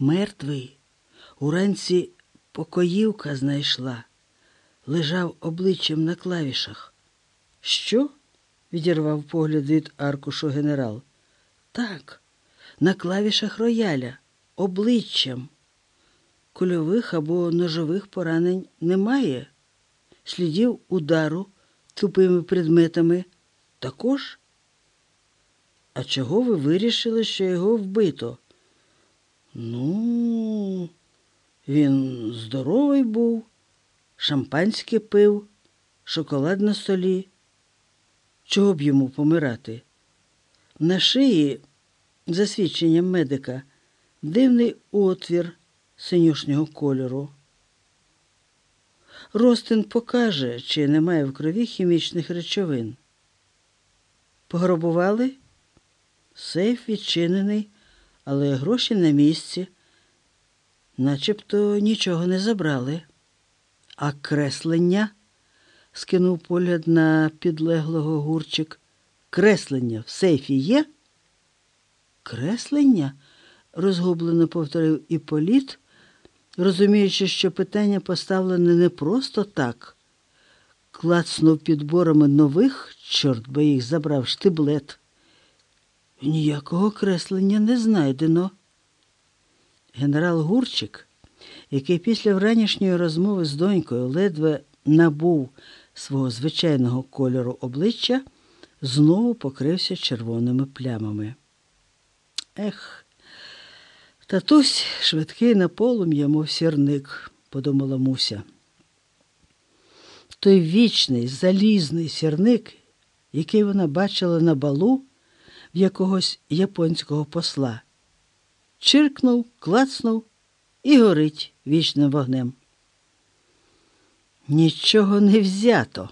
Мертвий. Уранці покоївка знайшла, лежав обличчям на клавішах. Що? відірвав погляд від аркушу генерал. Так, на клавішах рояля, обличчям. Кульових або ножових поранень немає. Слідів удару тупими предметами також. А чого ви вирішили, що його вбито? Ну, він здоровий був, шампанське пив, шоколад на столі. Чого б йому помирати? На шиї, за свідченням медика, дивний отвір синюшнього кольору. Ростин покаже, чи немає в крові хімічних речовин. Пограбували? Сейф відчинений, але гроші на місці, начебто нічого не забрали. А креслення? скинув погляд на підлеглого гурчик. Креслення в сейфі є? Креслення? розгублено повторив Іполіт, розуміючи, що питання поставлене не просто так. Клацнув підборами нових, чорт би їх забрав, штиблет. Ніякого креслення не знайдено. Генерал Гурчик, який після вранішньої розмови з донькою ледве набув свого звичайного кольору обличчя, знову покрився червоними плямами. Ех, татусь швидкий на полум'я, мов сірник, подумала Муся. Той вічний, залізний сірник, який вона бачила на балу в якогось японського посла, чиркнув, клацнув і горить вічним вогнем. Нічого не взято,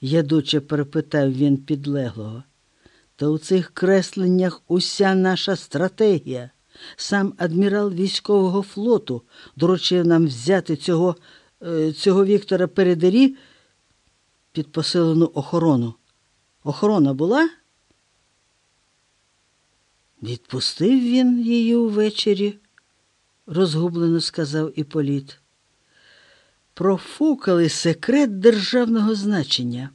ядуче перепитав він підлеглого. Та у цих кресленнях уся наша стратегія. Сам адмірал військового флоту доручив нам взяти цього, е, цього Віктора Передері під посилену охорону. Охорона була? Відпустив він її увечері, розгублено сказав Іполіт. Профукали секрет державного значення.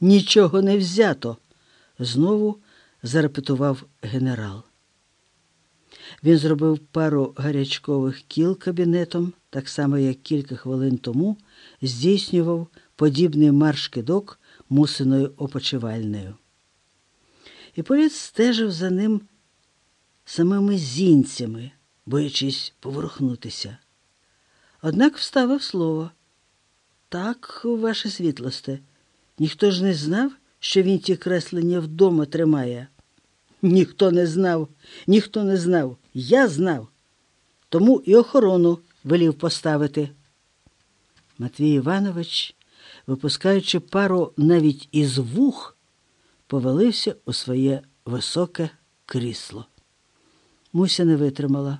Нічого не взято, знову зарепетував генерал. Він зробив пару гарячкових кіл кабінетом, так само, як кілька хвилин тому здійснював подібний марш кидок мусиною опочивальнею. І політ стежив за ним самими зінцями, боячись поворухнутися. Однак вставив слово. Так, ваше світлосте, ніхто ж не знав, що він ті креслення вдома тримає. Ніхто не знав, ніхто не знав. Я знав. Тому і охорону велів поставити. Матвій Іванович, випускаючи пару навіть із вух, повалився у своє високе крісло. Муся не витримала,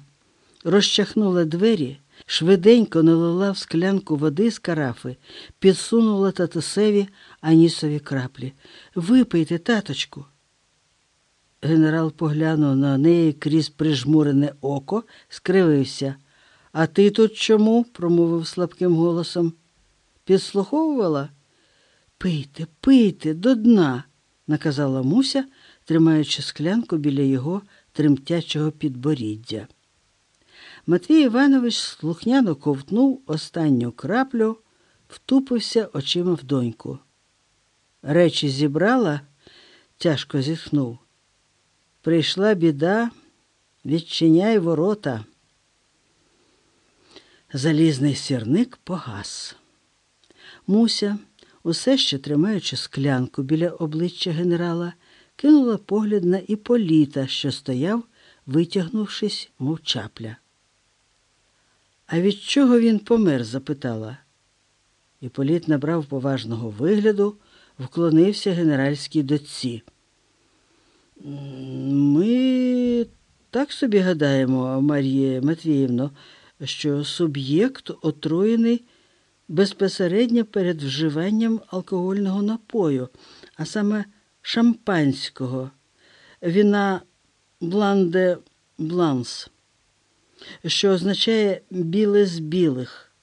розчахнула двері, швиденько налила в склянку води з карафи, підсунула татусеві анісові краплі. Випийте, таточку. Генерал поглянув на неї крізь прижмурене око, скривився. А ти тут чому? промовив слабким голосом. Підслуховувала? Пийте, пийте до дна, наказала Муся, тримаючи склянку біля його тремтячого підборіддя. Матвій Іванович слухняно ковтнув останню краплю, втупився очима в доньку. Речі зібрала, тяжко зітхнув. Прийшла біда, відчиняй ворота. Залізний сірник погас. Муся, усе ще тримаючи склянку біля обличчя генерала, кинула погляд на Іполіта, що стояв, витягнувшись, мов чапля. А від чого він помер? запитала. Іполіт набрав поважного вигляду, вклонився генеральській дочці. Ми так собі гадаємо, Мар'є Матвіївно, що суб'єкт отруєний безпосередньо перед вживанням алкогольного напою, а саме шампанського, віна бланде бланс. що означає біле з білих.